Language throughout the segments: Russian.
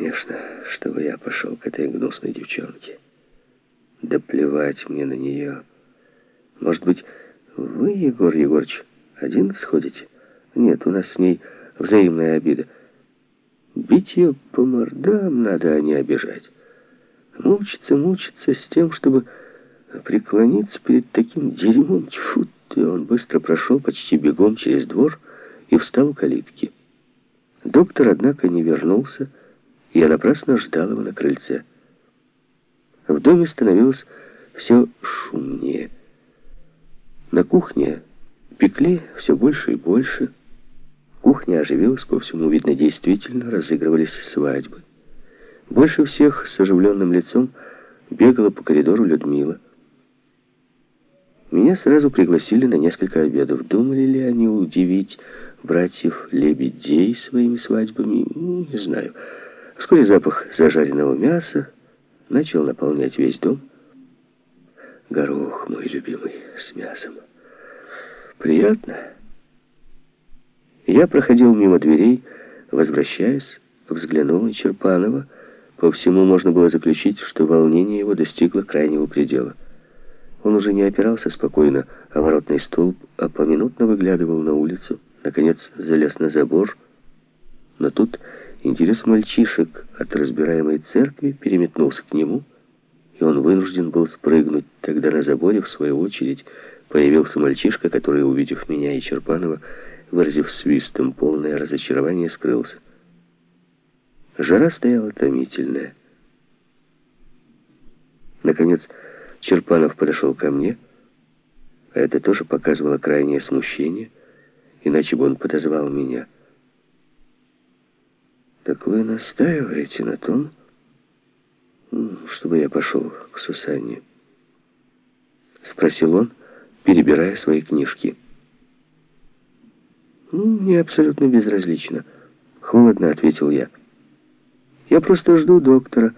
конечно, чтобы я пошел к этой гнусной девчонке. Да плевать мне на нее. Может быть, вы, Егор Егорович, один сходите? Нет, у нас с ней взаимная обида. Бить ее по мордам надо, а не обижать. Мучиться, мучиться с тем, чтобы преклониться перед таким дерьмом. Тьфу ты, он быстро прошел почти бегом через двор и встал у калитки. Доктор, однако, не вернулся, я напрасно ждал его на крыльце. В доме становилось все шумнее. На кухне пекли все больше и больше. Кухня оживилась, по всему видно, действительно разыгрывались свадьбы. Больше всех с оживленным лицом бегала по коридору Людмила. Меня сразу пригласили на несколько обедов. Думали ли они удивить братьев Лебедей своими свадьбами? Не знаю. Вскоре запах зажаренного мяса начал наполнять весь дом. Горох мой любимый с мясом. Приятно. Я проходил мимо дверей, возвращаясь, взглянул на Черпанова. По всему можно было заключить, что волнение его достигло крайнего предела. Он уже не опирался спокойно о воротный столб, а поминутно выглядывал на улицу, наконец залез на забор. Но тут интерес мальчишек от разбираемой церкви переметнулся к нему, и он вынужден был спрыгнуть. Тогда на заборе, в свою очередь, появился мальчишка, который, увидев меня и Черпанова, выразив свистом полное разочарование, скрылся. Жара стояла томительная. Наконец, Черпанов подошел ко мне, а это тоже показывало крайнее смущение, иначе бы он подозвал меня. «Так вы настаиваете на том, чтобы я пошел к Сусанне?» Спросил он, перебирая свои книжки. «Мне абсолютно безразлично», — холодно ответил я. «Я просто жду доктора,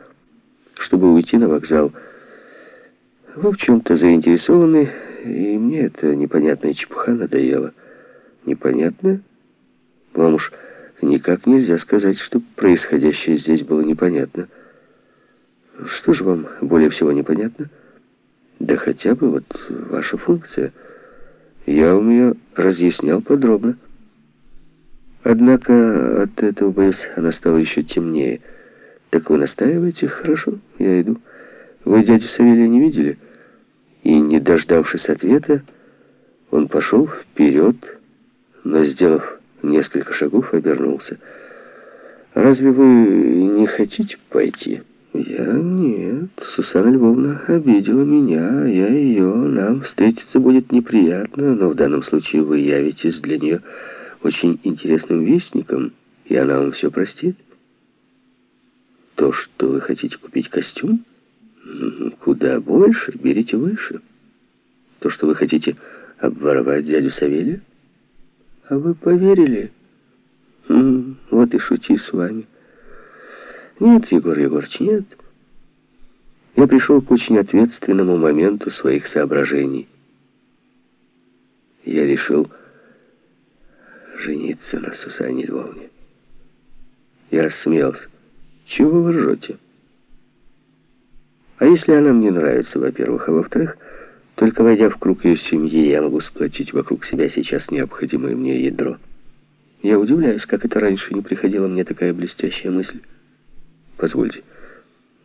чтобы уйти на вокзал». Вы в чем-то заинтересованы, и мне эта непонятная чепуха надоела. Непонятно? Вам уж никак нельзя сказать, что происходящее здесь было непонятно. Что же вам более всего непонятно? Да хотя бы вот ваша функция. Я вам ее разъяснял подробно. Однако от этого, боюсь, она стала еще темнее. Так вы настаиваете? Хорошо, я иду. Вы дядю Савелия не видели? И, не дождавшись ответа, он пошел вперед, но, сделав несколько шагов, обернулся. «Разве вы не хотите пойти?» «Я нет. Сусанна Львовна обидела меня, а я ее. Нам встретиться будет неприятно, но в данном случае вы явитесь для нее очень интересным вестником, и она вам все простит. То, что вы хотите купить костюм?» Куда больше, берите выше. То, что вы хотите обворовать дядю Савелия? А вы поверили? вот и шути с вами. Нет, Егор Егорович, нет. Я пришел к очень ответственному моменту своих соображений. Я решил жениться на Сусане Львовне. Я рассмеялся. Чего вы ржете? А если она мне нравится, во-первых, а во-вторых, только войдя в круг ее семьи, я могу сплотить вокруг себя сейчас необходимое мне ядро. Я удивляюсь, как это раньше не приходила мне такая блестящая мысль. Позвольте,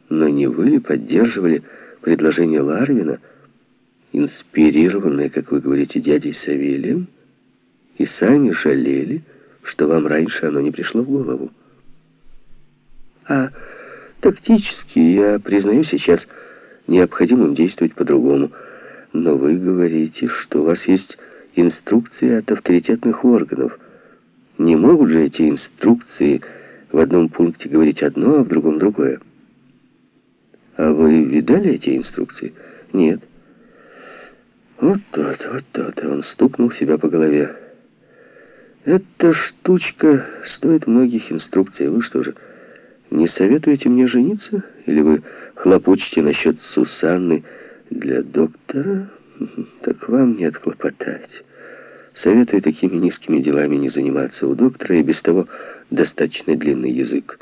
но не вы ли поддерживали предложение Ларвина, инспирированное, как вы говорите, дядей Савелием, и сами жалели, что вам раньше оно не пришло в голову? А... Тактически, я признаю сейчас необходимым действовать по-другому. Но вы говорите, что у вас есть инструкции от авторитетных органов. Не могут же эти инструкции в одном пункте говорить одно, а в другом другое? А вы видали эти инструкции? Нет. Вот тот, вот тот. Он стукнул себя по голове. Эта штучка стоит многих инструкций. Вы что же... Не советуете мне жениться? Или вы хлопочете насчет Сусанны для доктора? Так вам не отхлопотать. Советую такими низкими делами не заниматься. У доктора и без того достаточно длинный язык.